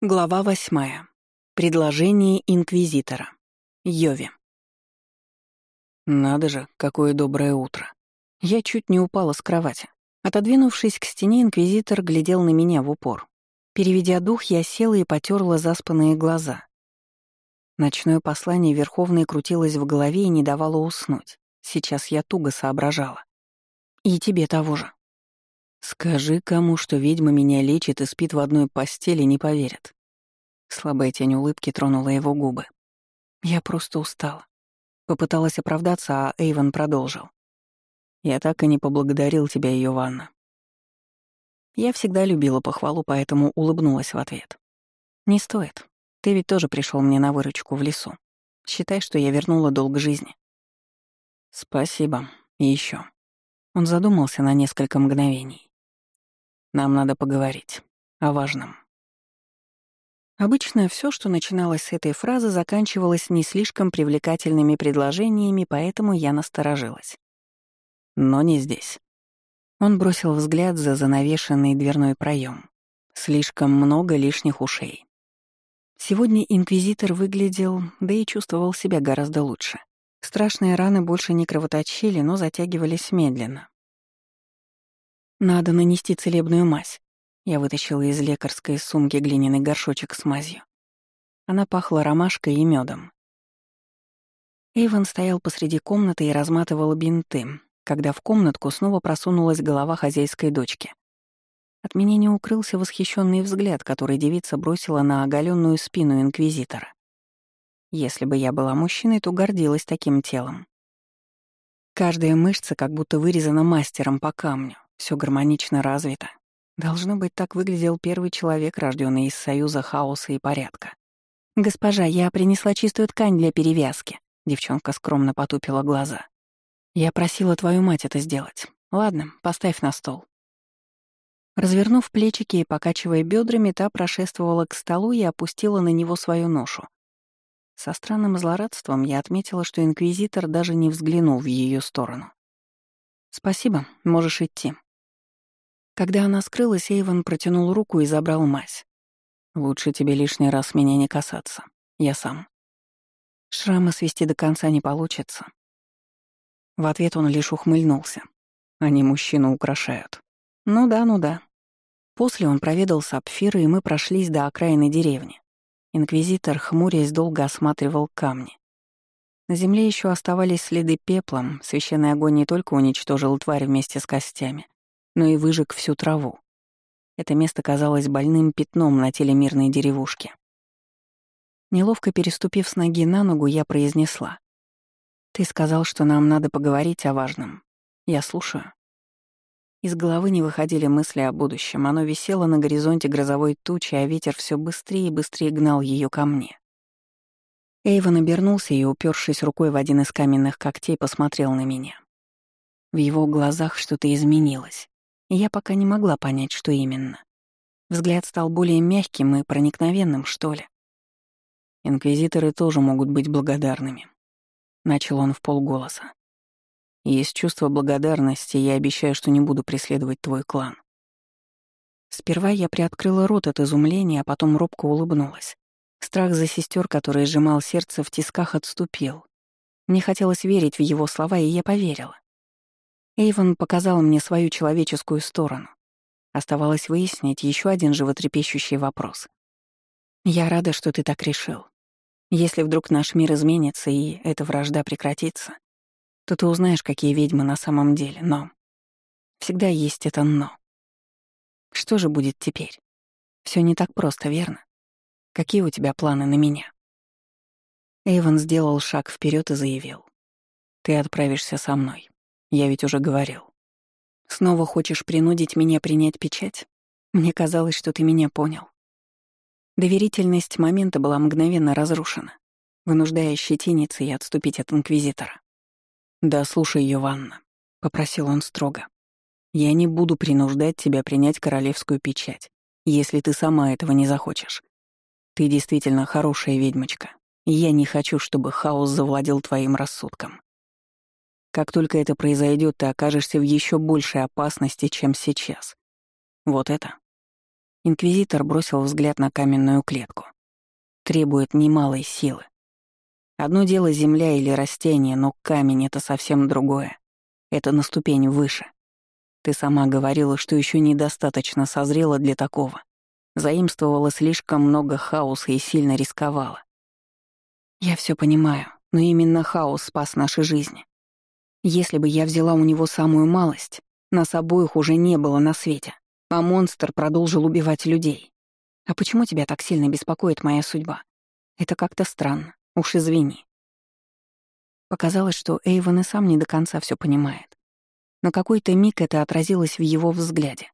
Глава восьмая. Предложение инквизитора. Йови. Надо же, какое доброе утро. Я чуть не упала с кровати. Отодвинувшись к стене, инквизитор глядел на меня в упор. Переведя дух, я села и потерла заспанные глаза. Ночное послание Верховной крутилось в голове и не давало уснуть. Сейчас я туго соображала. И тебе того же. Скажи кому, что ведьма меня лечит и спит в одной постели, не поверят. Слабая тень улыбки тронула его губы. Я просто устала. Попыталась оправдаться, а Эйвен продолжил. Я так и не поблагодарил тебя, Йованна. Я всегда любила похвалу, поэтому улыбнулась в ответ. Не стоит. Ты ведь тоже пришел мне на выручку в лесу. Считай, что я вернула долг жизни. Спасибо. И еще. Он задумался на несколько мгновений. Нам надо поговорить. О важном. Обычно все, что начиналось с этой фразы, заканчивалось не слишком привлекательными предложениями, поэтому я насторожилась. Но не здесь. Он бросил взгляд за занавешенный дверной проем. Слишком много лишних ушей. Сегодня инквизитор выглядел, да и чувствовал себя гораздо лучше. Страшные раны больше не кровоточили, но затягивались медленно. Надо нанести целебную мазь. Я вытащила из лекарской сумки глиняный горшочек с мазью. Она пахла ромашкой и медом. Эйвен стоял посреди комнаты и разматывал бинты, когда в комнатку снова просунулась голова хозяйской дочки. От меня не укрылся восхищенный взгляд, который девица бросила на оголенную спину инквизитора. Если бы я была мужчиной, то гордилась таким телом. Каждая мышца как будто вырезана мастером по камню, все гармонично развито. Должно быть, так выглядел первый человек, рожденный из союза хаоса и порядка. «Госпожа, я принесла чистую ткань для перевязки», — девчонка скромно потупила глаза. «Я просила твою мать это сделать. Ладно, поставь на стол». Развернув плечики и покачивая бедрами, та прошествовала к столу и опустила на него свою ношу. Со странным злорадством я отметила, что инквизитор даже не взглянул в ее сторону. «Спасибо, можешь идти», когда она скрылась, Эйвен протянул руку и забрал мазь. «Лучше тебе лишний раз меня не касаться. Я сам». Шрама свести до конца не получится. В ответ он лишь ухмыльнулся. Они мужчину украшают. Ну да, ну да. После он проведал сапфиры, и мы прошлись до окраины деревни. Инквизитор, хмурясь, долго осматривал камни. На земле еще оставались следы пеплом, священный огонь не только уничтожил тварь вместе с костями, но и выжег всю траву. Это место казалось больным пятном на теле мирной деревушки. Неловко переступив с ноги на ногу, я произнесла. «Ты сказал, что нам надо поговорить о важном. Я слушаю». Из головы не выходили мысли о будущем. Оно висело на горизонте грозовой тучи, а ветер все быстрее и быстрее гнал ее ко мне. Эйвен обернулся и, упершись рукой в один из каменных когтей, посмотрел на меня. В его глазах что-то изменилось я пока не могла понять, что именно. Взгляд стал более мягким и проникновенным, что ли. Инквизиторы тоже могут быть благодарными. Начал он в полголоса. Есть чувство благодарности, я обещаю, что не буду преследовать твой клан. Сперва я приоткрыла рот от изумления, а потом робко улыбнулась. Страх за сестер, который сжимал сердце в тисках, отступил. Мне хотелось верить в его слова, и я поверила. Эйвен показал мне свою человеческую сторону. Оставалось выяснить еще один животрепещущий вопрос. «Я рада, что ты так решил. Если вдруг наш мир изменится и эта вражда прекратится, то ты узнаешь, какие ведьмы на самом деле, но... Всегда есть это «но». Что же будет теперь? Все не так просто, верно? Какие у тебя планы на меня?» Эйвен сделал шаг вперед и заявил. «Ты отправишься со мной. Я ведь уже говорил. Снова хочешь принудить меня принять печать? Мне казалось, что ты меня понял. Доверительность момента была мгновенно разрушена, вынуждая щетиниться и отступить от Инквизитора. «Да слушай, Йованна», — попросил он строго. «Я не буду принуждать тебя принять королевскую печать, если ты сама этого не захочешь. Ты действительно хорошая ведьмочка, и я не хочу, чтобы хаос завладел твоим рассудком. Как только это произойдет, ты окажешься в еще большей опасности, чем сейчас. Вот это. Инквизитор бросил взгляд на каменную клетку. Требует немалой силы. Одно дело земля или растение, но камень — это совсем другое. Это на ступень выше. Ты сама говорила, что еще недостаточно созрела для такого. Заимствовала слишком много хаоса и сильно рисковала. Я все понимаю, но именно хаос спас наши жизни. Если бы я взяла у него самую малость, нас обоих уже не было на свете, а монстр продолжил убивать людей. А почему тебя так сильно беспокоит моя судьба? Это как-то странно. Уж извини. Показалось, что Эйвен и сам не до конца все понимает. На какой-то миг это отразилось в его взгляде.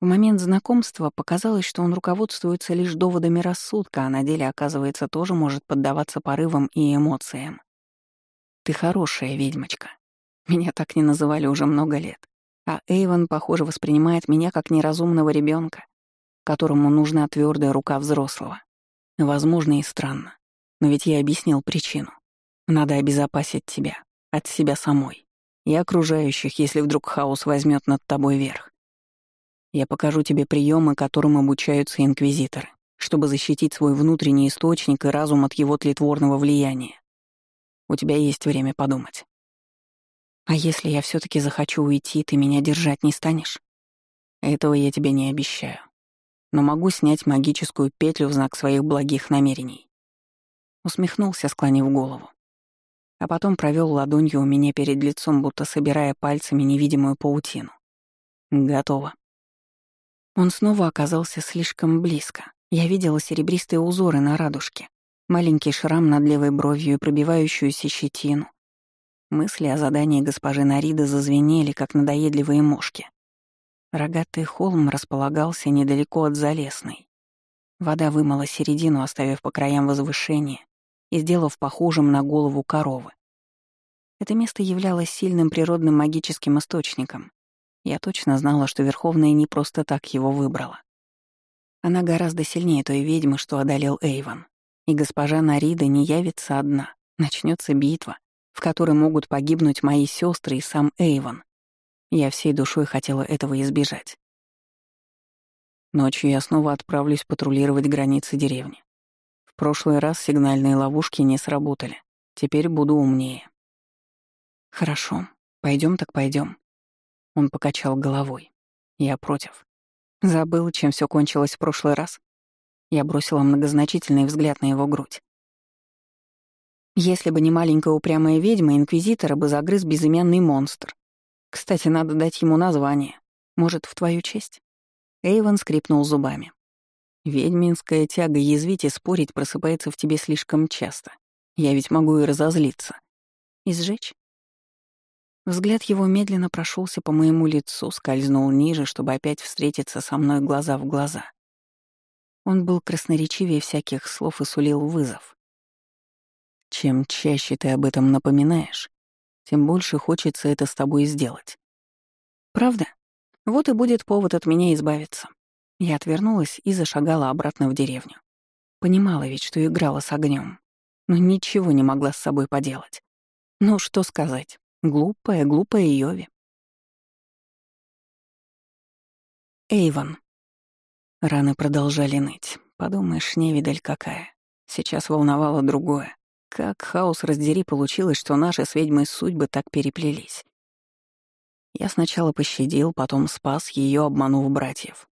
В момент знакомства показалось, что он руководствуется лишь доводами рассудка, а на деле, оказывается, тоже может поддаваться порывам и эмоциям. «Ты хорошая ведьмочка. Меня так не называли уже много лет. А Эйвен, похоже, воспринимает меня как неразумного ребенка, которому нужна твердая рука взрослого. Возможно, и странно. Но ведь я объяснил причину. Надо обезопасить тебя, от себя самой и окружающих, если вдруг хаос возьмет над тобой верх. Я покажу тебе приемы, которым обучаются инквизиторы, чтобы защитить свой внутренний источник и разум от его тлетворного влияния. У тебя есть время подумать. А если я все таки захочу уйти, ты меня держать не станешь? Этого я тебе не обещаю. Но могу снять магическую петлю в знак своих благих намерений. Усмехнулся, склонив голову а потом провел ладонью у меня перед лицом, будто собирая пальцами невидимую паутину. Готово. Он снова оказался слишком близко. Я видела серебристые узоры на радужке, маленький шрам над левой бровью и пробивающуюся щетину. Мысли о задании госпожи Нарида зазвенели, как надоедливые мошки. Рогатый холм располагался недалеко от Залесной. Вода вымыла середину, оставив по краям возвышение, и сделав похожим на голову коровы. Это место являлось сильным природным магическим источником. Я точно знала, что Верховная не просто так его выбрала. Она гораздо сильнее той ведьмы, что одолел Эйвон. И госпожа Нарида не явится одна. Начнется битва, в которой могут погибнуть мои сестры и сам Эйвон. Я всей душой хотела этого избежать. Ночью я снова отправлюсь патрулировать границы деревни прошлый раз сигнальные ловушки не сработали. Теперь буду умнее. Хорошо, пойдем так пойдем. Он покачал головой. Я против. Забыл, чем все кончилось в прошлый раз. Я бросила многозначительный взгляд на его грудь. Если бы не маленькая упрямая ведьма, инквизитора бы загрыз безымянный монстр. Кстати, надо дать ему название. Может, в твою честь? Эйвен скрипнул зубами. Ведьминская тяга язвить и спорить просыпается в тебе слишком часто. Я ведь могу и разозлиться. И сжечь? Взгляд его медленно прошелся по моему лицу, скользнул ниже, чтобы опять встретиться со мной глаза в глаза. Он был красноречивее всяких слов и сулил вызов. Чем чаще ты об этом напоминаешь, тем больше хочется это с тобой сделать. Правда? Вот и будет повод от меня избавиться. Я отвернулась и зашагала обратно в деревню. Понимала ведь, что играла с огнем, но ничего не могла с собой поделать. Ну, что сказать. Глупая, глупая Йови. Эйвон. Раны продолжали ныть. Подумаешь, невидаль какая. Сейчас волновало другое. Как хаос раздери получилось, что наши с ведьмой судьбы так переплелись. Я сначала пощадил, потом спас ее, обманув братьев.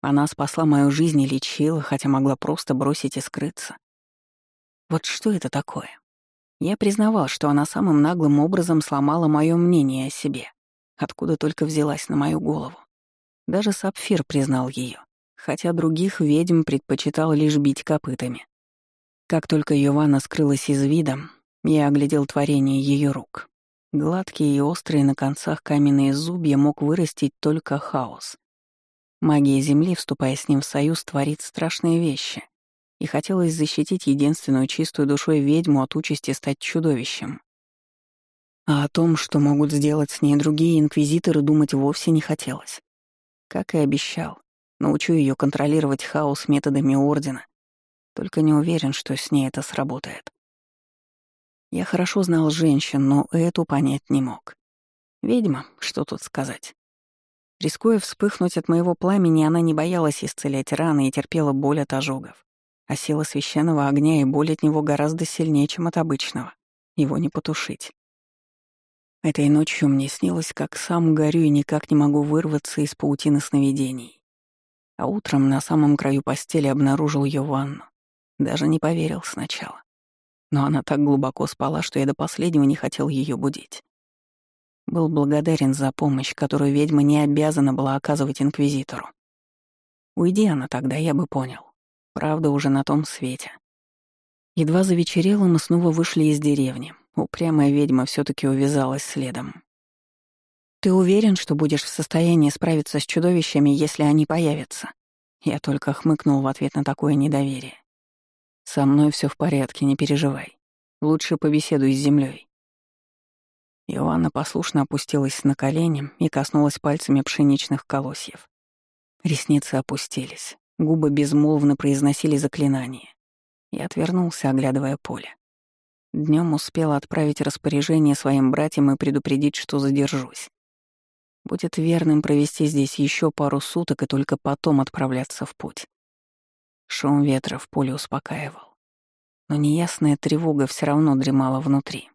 Она спасла мою жизнь и лечила, хотя могла просто бросить и скрыться. Вот что это такое? Я признавал, что она самым наглым образом сломала мое мнение о себе, откуда только взялась на мою голову. Даже Сапфир признал ее, хотя других ведьм предпочитал лишь бить копытами. Как только Йована скрылась из вида, я оглядел творение ее рук. Гладкие и острые на концах каменные зубья мог вырастить только хаос. Магия Земли, вступая с ним в союз, творит страшные вещи. И хотелось защитить единственную чистую душой ведьму от участи стать чудовищем. А о том, что могут сделать с ней другие инквизиторы, думать вовсе не хотелось. Как и обещал, научу ее контролировать хаос методами Ордена. Только не уверен, что с ней это сработает. Я хорошо знал женщин, но эту понять не мог. Ведьма, что тут сказать. Рискуя вспыхнуть от моего пламени, она не боялась исцелять раны и терпела боль от ожогов. А сила священного огня и боль от него гораздо сильнее, чем от обычного. Его не потушить. Этой ночью мне снилось, как сам горю и никак не могу вырваться из паутины сновидений. А утром на самом краю постели обнаружил ее ванну. Даже не поверил сначала. Но она так глубоко спала, что я до последнего не хотел ее будить. Был благодарен за помощь, которую ведьма не обязана была оказывать инквизитору. Уйди она тогда, я бы понял. Правда, уже на том свете. Едва завечерело, мы снова вышли из деревни. Упрямая ведьма все таки увязалась следом. «Ты уверен, что будешь в состоянии справиться с чудовищами, если они появятся?» Я только хмыкнул в ответ на такое недоверие. «Со мной все в порядке, не переживай. Лучше побеседуй с землей. Иоанна послушно опустилась на колени и коснулась пальцами пшеничных колосьев. Ресницы опустились, губы безмолвно произносили заклинание. Я отвернулся, оглядывая поле. Днем успел отправить распоряжение своим братьям и предупредить, что задержусь. Будет верным провести здесь еще пару суток и только потом отправляться в путь. Шум ветра в поле успокаивал. Но неясная тревога все равно дремала внутри.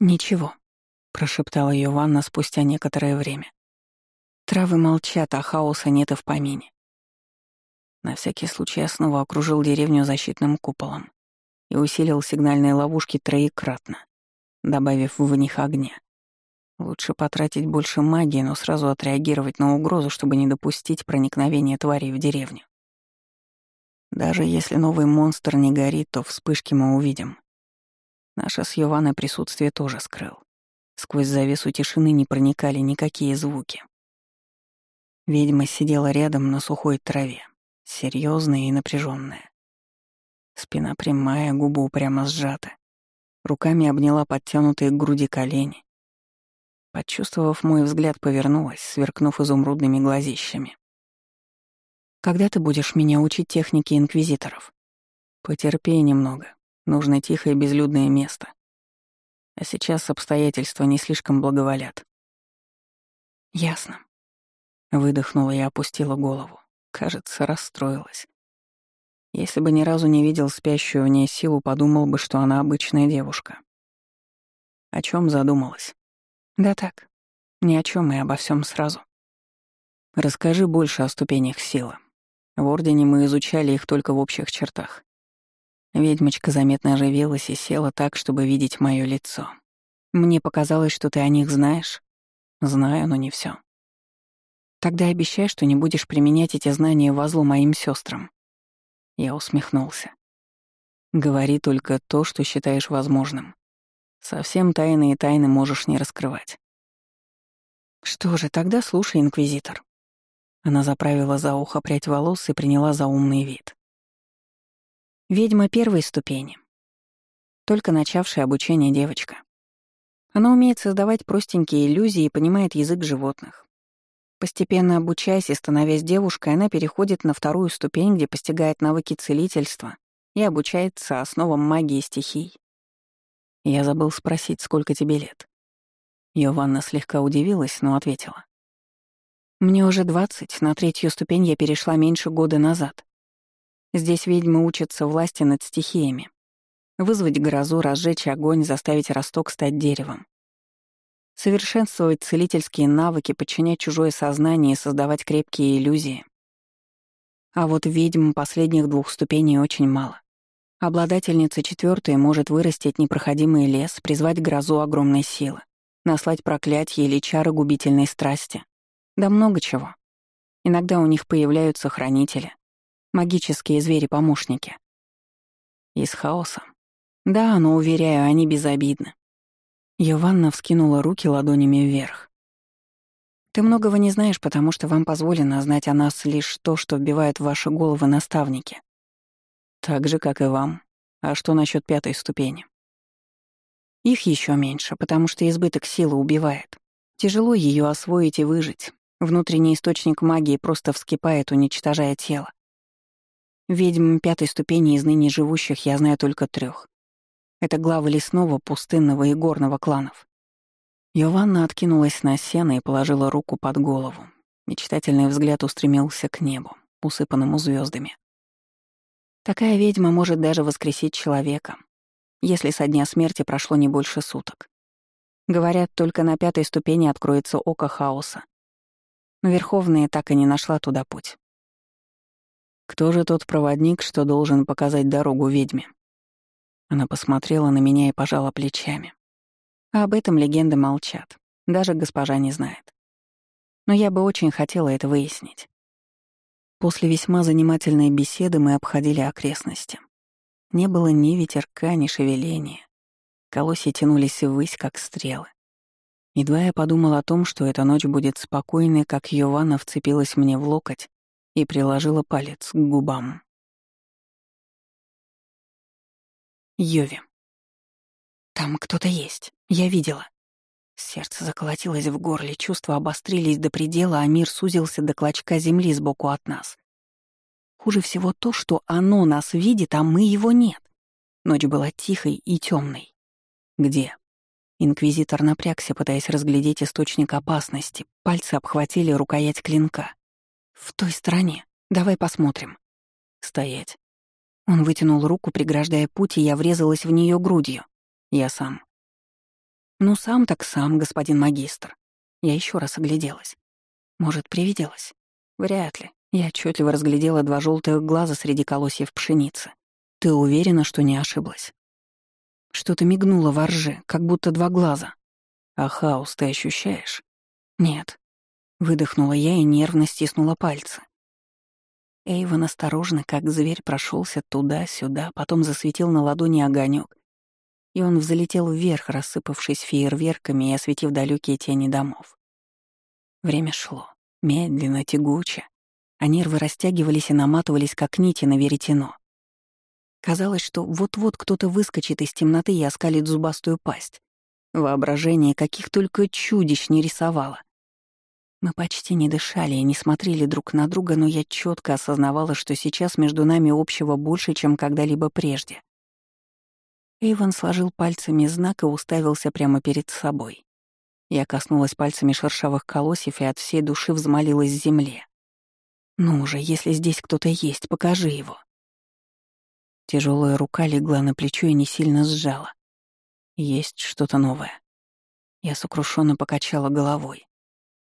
«Ничего», — прошептала ее Ванна спустя некоторое время. Травы молчат, а хаоса нет и в помине. На всякий случай я снова окружил деревню защитным куполом и усилил сигнальные ловушки троекратно, добавив в них огня. Лучше потратить больше магии, но сразу отреагировать на угрозу, чтобы не допустить проникновения тварей в деревню. Даже если новый монстр не горит, то вспышки мы увидим. Наше с Йованой присутствие тоже скрыл. Сквозь завесу тишины не проникали никакие звуки. Ведьма сидела рядом на сухой траве, серьезная и напряженная. Спина прямая, губы упрямо сжаты. Руками обняла подтянутые к груди колени. Почувствовав мой взгляд, повернулась, сверкнув изумрудными глазищами. «Когда ты будешь меня учить технике инквизиторов?» «Потерпи немного. Нужно тихое безлюдное место. А сейчас обстоятельства не слишком благоволят. Ясно. Выдохнула и опустила голову. Кажется, расстроилась. Если бы ни разу не видел спящую в ней силу, подумал бы, что она обычная девушка. О чем задумалась? Да так. Ни о чем и обо всем сразу. Расскажи больше о ступенях силы. В Ордене мы изучали их только в общих чертах. Ведьмочка заметно оживилась и села так, чтобы видеть мое лицо. Мне показалось, что ты о них знаешь. Знаю, но не все. Тогда обещай, что не будешь применять эти знания во зло моим сестрам. Я усмехнулся. Говори только то, что считаешь возможным. Совсем тайные тайны можешь не раскрывать. Что же, тогда слушай, инквизитор. Она заправила за ухо прядь волос и приняла за умный вид. Ведьма первой ступени. Только начавшая обучение девочка. Она умеет создавать простенькие иллюзии и понимает язык животных. Постепенно обучаясь и становясь девушкой, она переходит на вторую ступень, где постигает навыки целительства и обучается основам магии стихий. Я забыл спросить, сколько тебе лет. Йованна слегка удивилась, но ответила. «Мне уже двадцать, на третью ступень я перешла меньше года назад. Здесь ведьмы учатся власти над стихиями. Вызвать грозу, разжечь огонь, заставить росток стать деревом. Совершенствовать целительские навыки, подчинять чужое сознание и создавать крепкие иллюзии. А вот ведьм последних двух ступеней очень мало. Обладательница четвертой может вырастить непроходимый лес, призвать грозу огромной силы, наслать проклятие или чары губительной страсти. Да много чего. Иногда у них появляются хранители, магические звери-помощники. Из хаоса. Да, но, уверяю, они безобидны. Йованна вскинула руки ладонями вверх. Ты многого не знаешь, потому что вам позволено знать о нас лишь то, что вбивают в ваши головы наставники. Так же, как и вам. А что насчет пятой ступени? Их еще меньше, потому что избыток силы убивает. Тяжело ее освоить и выжить. Внутренний источник магии просто вскипает, уничтожая тело. Ведьм пятой ступени из ныне живущих я знаю только трех. Это главы лесного, пустынного и горного кланов. Йованна откинулась на сено и положила руку под голову. Мечтательный взгляд устремился к небу, усыпанному звездами. Такая ведьма может даже воскресить человека, если со дня смерти прошло не больше суток. Говорят, только на пятой ступени откроется око хаоса. Но Верховная так и не нашла туда путь. Кто же тот проводник, что должен показать дорогу ведьме? Она посмотрела на меня и пожала плечами. А об этом легенды молчат. Даже госпожа не знает. Но я бы очень хотела это выяснить. После весьма занимательной беседы мы обходили окрестности. Не было ни ветерка, ни шевеления. Колосья тянулись ввысь, как стрелы. Едва я подумал о том, что эта ночь будет спокойной, как Йованна вцепилась мне в локоть и приложила палец к губам. Йови. «Там кто-то есть. Я видела». Сердце заколотилось в горле, чувства обострились до предела, а мир сузился до клочка земли сбоку от нас. Хуже всего то, что оно нас видит, а мы его нет. Ночь была тихой и темной. Где? Инквизитор напрягся, пытаясь разглядеть источник опасности. Пальцы обхватили рукоять клинка. «В той стороне. Давай посмотрим». «Стоять». Он вытянул руку, преграждая путь, и я врезалась в нее грудью. Я сам. «Ну, сам так сам, господин магистр». Я еще раз огляделась. Может, привиделась? Вряд ли. Я отчетливо разглядела два желтых глаза среди колосьев пшеницы. Ты уверена, что не ошиблась? Что-то мигнуло во рже, как будто два глаза. А хаос ты ощущаешь? Нет. Выдохнула я и нервно стиснула пальцы. Эйвен осторожно, как зверь, прошелся туда-сюда, потом засветил на ладони огонек, и он взлетел вверх, рассыпавшись фейерверками и осветив далекие тени домов. Время шло, медленно, тягуче, а нервы растягивались и наматывались, как нити на веретено. Казалось, что вот-вот кто-то выскочит из темноты и оскалит зубастую пасть. Воображение каких только чудищ не рисовало. Мы почти не дышали и не смотрели друг на друга, но я четко осознавала, что сейчас между нами общего больше, чем когда-либо прежде. Эйвен сложил пальцами знак и уставился прямо перед собой. Я коснулась пальцами шершавых колосьев и от всей души взмолилась земле. «Ну же, если здесь кто-то есть, покажи его». Тяжелая рука легла на плечо и не сильно сжала. Есть что-то новое. Я сокрушенно покачала головой.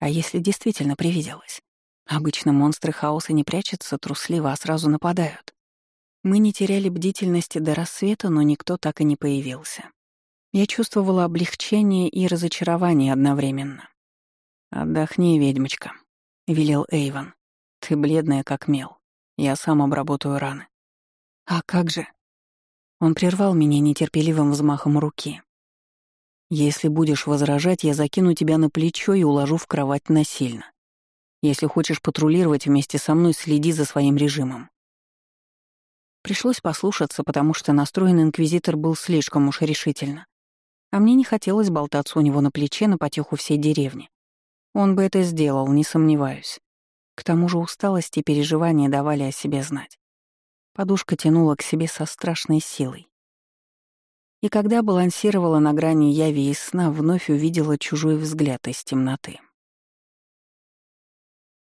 А если действительно привиделось? Обычно монстры хаоса не прячутся трусливо, а сразу нападают. Мы не теряли бдительности до рассвета, но никто так и не появился. Я чувствовала облегчение и разочарование одновременно. «Отдохни, ведьмочка», — велел Эйван. «Ты бледная, как мел. Я сам обработаю раны». «А как же?» Он прервал меня нетерпеливым взмахом руки. Если будешь возражать, я закину тебя на плечо и уложу в кровать насильно. Если хочешь патрулировать вместе со мной, следи за своим режимом. Пришлось послушаться, потому что настроен инквизитор был слишком уж решительно. А мне не хотелось болтаться у него на плече на потеху всей деревни. Он бы это сделал, не сомневаюсь. К тому же усталость и переживания давали о себе знать. Подушка тянула к себе со страшной силой. И когда балансировала на грани яви и сна, вновь увидела чужой взгляд из темноты.